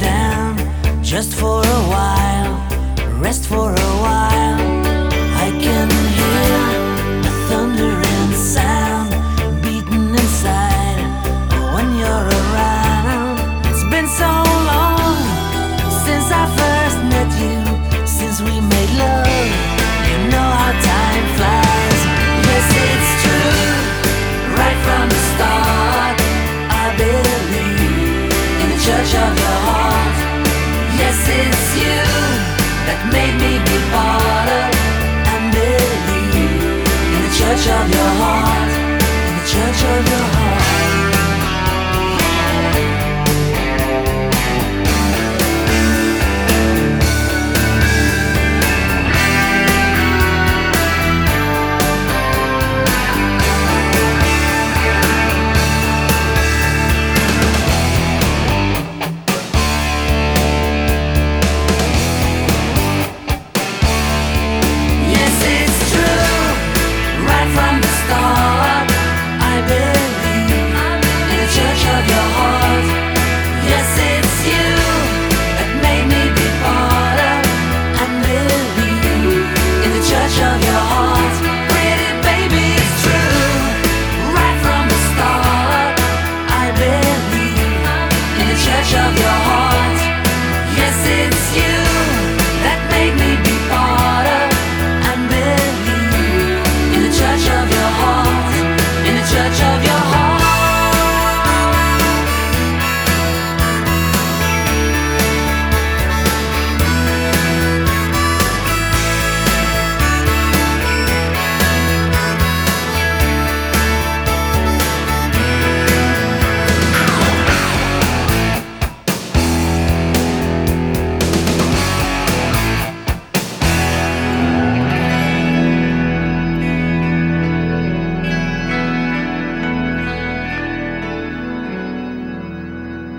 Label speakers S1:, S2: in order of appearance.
S1: down just for a while, rest for a while. guess it's you that made me